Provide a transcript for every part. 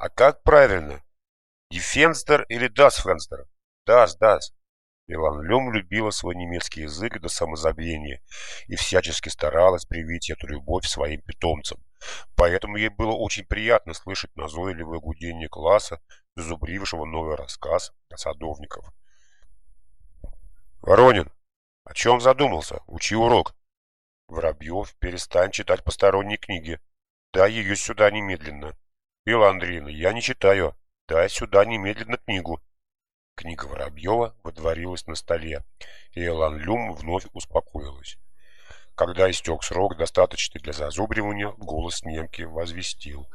А как правильно? Дефенстер или Дасфенстер? Дас, Дас. Илан Лем любила свой немецкий язык до самозабвения и всячески старалась привить эту любовь своим питомцам. Поэтому ей было очень приятно слышать назойливое гудение класса, зазубрившего новый рассказ о садовников. «Воронин, о чем задумался? Учи урок!» «Воробьев, перестань читать посторонние книги. Дай ее сюда немедленно!» «Ила Андреевна, я не читаю. Дай сюда немедленно книгу!» Книга Воробьева водворилась на столе, и Элан Люм вновь успокоилась. Когда истек срок, достаточный для зазубривания, голос немки возвестил.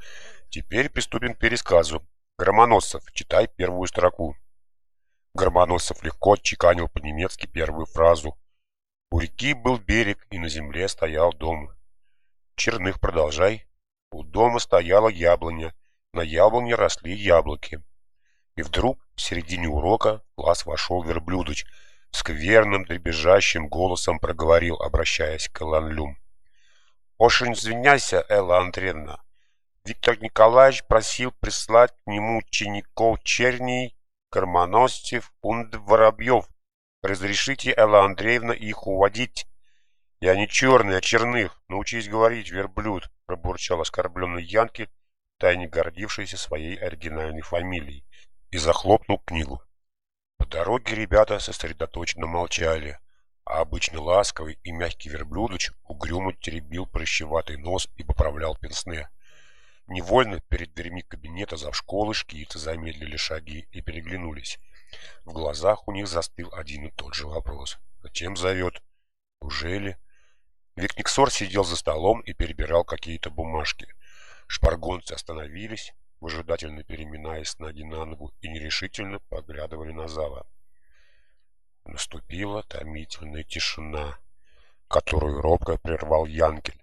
Теперь приступим к пересказу. Громоносцев, читай первую строку. Громоносцев легко отчеканил по-немецки первую фразу. У реки был берег, и на земле стоял дом. Черных продолжай. У дома стояла яблоня, на яблоне росли яблоки. И вдруг в середине урока в класс вошел верблюдыч, скверным дребезжащим голосом проговорил, обращаясь к Эланлюм. «Очень извиняйся, Элла Андреевна. Виктор Николаевич просил прислать к нему учеников черней, кормоносцев и воробьев. Разрешите, Элла Андреевна, их уводить?» «Я не черный, а черных. Научись говорить, верблюд», — пробурчал оскорбленный Янки, тайне гордившийся своей оригинальной фамилией, и захлопнул книгу. По дороге ребята сосредоточенно молчали, а обычно ласковый и мягкий верблюдыч угрюмо теребил прыщеватый нос и поправлял пенсне. Невольно перед дверьми кабинета завшколы шкицы замедлили шаги и переглянулись. В глазах у них застыл один и тот же вопрос. «Зачем зовет? Ужели?» Викниксор сидел за столом и перебирал какие-то бумажки. Шпаргонцы остановились, выжидательно переминаясь ноги на ногу и нерешительно поглядывали на зала. Наступила томительная тишина, которую робко прервал Янкель.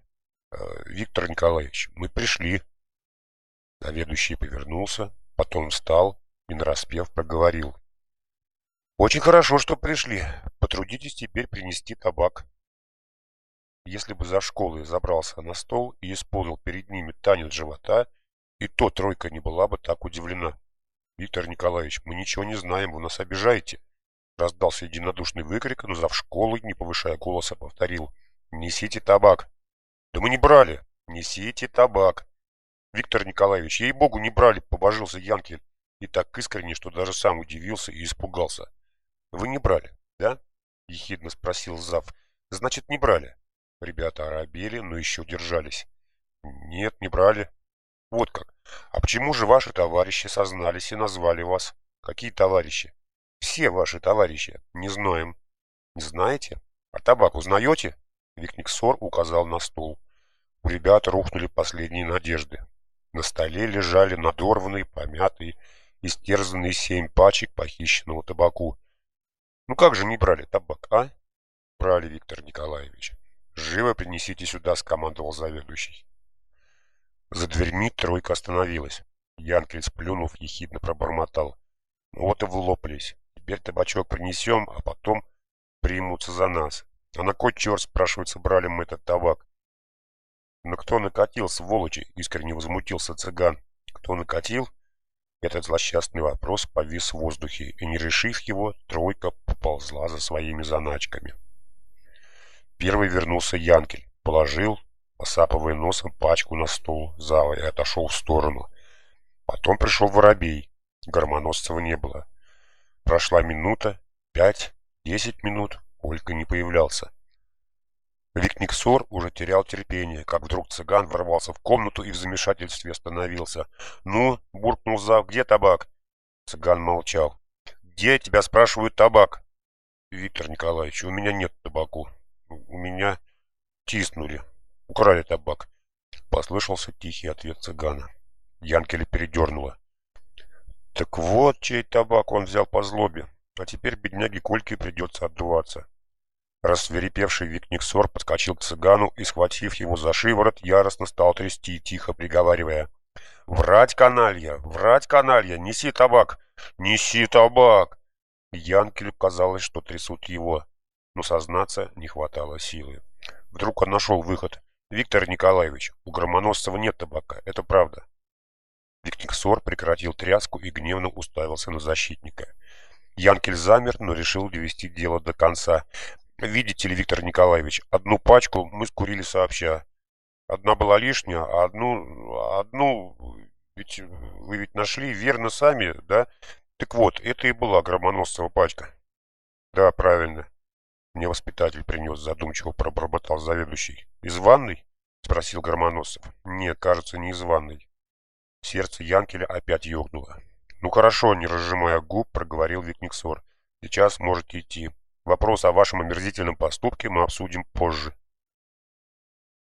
«Э, «Виктор Николаевич, мы пришли». Заведующий повернулся, потом встал и нараспев проговорил. «Очень хорошо, что пришли. Потрудитесь теперь принести табак». Если бы за школой забрался на стол и исполнил перед ними танец живота, и то тройка не была бы так удивлена. «Виктор Николаевич, мы ничего не знаем, вы нас обижаете!» Раздался единодушный выкрик, но зав школы, не повышая голоса, повторил. «Несите табак!» «Да мы не брали!» «Несите табак!» «Виктор Николаевич, ей-богу, не брали!» — побожился Янкель. И так искренне, что даже сам удивился и испугался. «Вы не брали, да?» — ехидно спросил зав. «Значит, не брали?» Ребята оробели, но еще держались. «Нет, не брали». «Вот как. А почему же ваши товарищи сознались и назвали вас? Какие товарищи? Все ваши товарищи. Не знаем. Не знаете? А табак узнаете? Викниксор указал на стол. У ребят рухнули последние надежды. На столе лежали надорванные, помятые, истерзанные семь пачек похищенного табаку. Ну как же не брали табак, а? Брали, Виктор Николаевич. Живо принесите сюда, скомандовал заведующий. За дверьми тройка остановилась. Янкель, сплюнув, ехидно пробормотал. «Ну вот и влопались. Теперь табачок принесем, а потом примутся за нас. А на кой черт, спрашивается, брали мы этот табак?» «Но кто накатил, сволочи?» — искренне возмутился цыган. «Кто накатил?» Этот злосчастный вопрос повис в воздухе, и, не решив его, тройка поползла за своими заначками. Первый вернулся Янкель, положил посапывая носом пачку на стол зала и отошел в сторону. Потом пришел воробей. Гормоносцева не было. Прошла минута, пять, десять минут, Ольга не появлялся. Викниксор уже терял терпение, как вдруг цыган ворвался в комнату и в замешательстве остановился. «Ну?» — буркнул зав. «Где табак?» Цыган молчал. «Где тебя спрашивают табак?» «Виктор Николаевич, у меня нет табаку. У меня тиснули. Украли табак. Послышался тихий ответ цыгана. Янкеля передернуло. Так вот, чей табак он взял по злобе. А теперь бедняге Кольке придется отдуваться. Рассверепевший Викниксор подскочил к цыгану и, схватив его за шиворот, яростно стал трясти, тихо приговаривая. «Врать, каналья! Врать, каналья! Неси табак! Неси табак!» Янкелю казалось, что трясут его, но сознаться не хватало силы. Вдруг он нашел выход. Виктор Николаевич, у Громоносцева нет табака, это правда. Викниксор прекратил тряску и гневно уставился на защитника. Янкель замер, но решил довести дело до конца. «Видите ли, Виктор Николаевич, одну пачку мы скурили сообща. Одна была лишняя, а одну... одну... Ведь вы ведь нашли верно сами, да? Так вот, это и была громоносцева пачка». «Да, правильно». Мне воспитатель принес, задумчиво пробормотал заведующий. «Из ванной?» — спросил Громоносов. «Нет, кажется, не из ванной». Сердце Янкеля опять ёкнуло. «Ну хорошо», — не разжимая губ, проговорил Викниксор. «Сейчас можете идти. Вопрос о вашем омерзительном поступке мы обсудим позже».